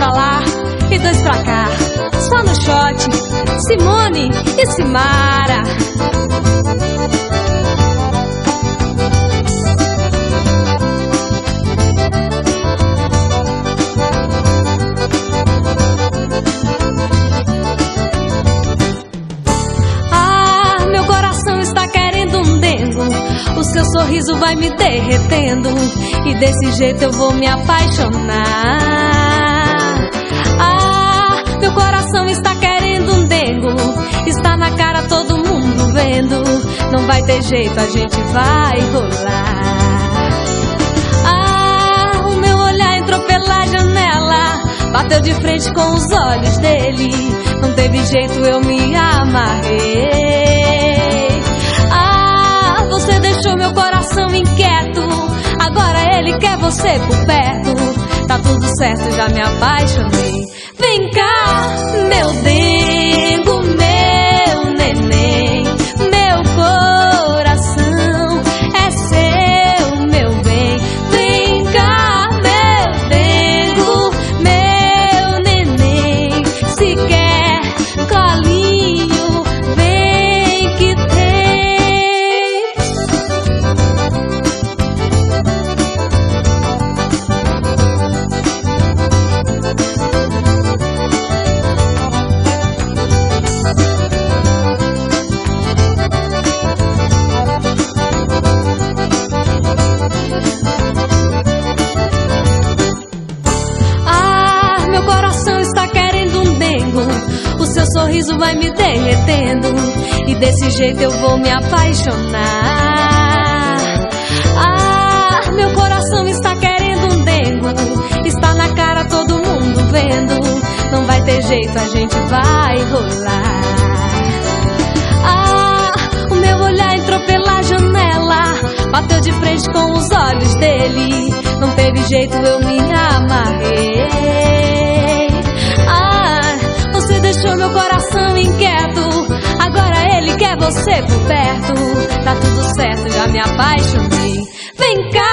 pra lá e dois pra cá. Só no shot, Simone e Simara. Ah, meu coração está querendo um dengo. O seu sorriso vai me derretendo. E desse jeito eu vou me apaixonar. Vai ter jeito, a gente vai rolar. Ah, o meu olhar entrou pela janela. Bateu de frente com os olhos dele. Não teve jeito, eu me amarrei. Ah, você deixou meu coração inquieto. Agora ele quer você por perto. Tá tudo certo, já me apaixonei. Vem cá, meu dengo, sorriso vai me derretendo. E desse jeito eu vou me apaixonar. Ah, meu coração está querendo um dengo. Está na cara todo mundo vendo. Não vai ter jeito, a gente vai rolar. Ah, o meu olhar entrou pela janela. Bateu de frente com os olhos dele. Não teve jeito, eu me amarrei. Apaixonei. Vem cá,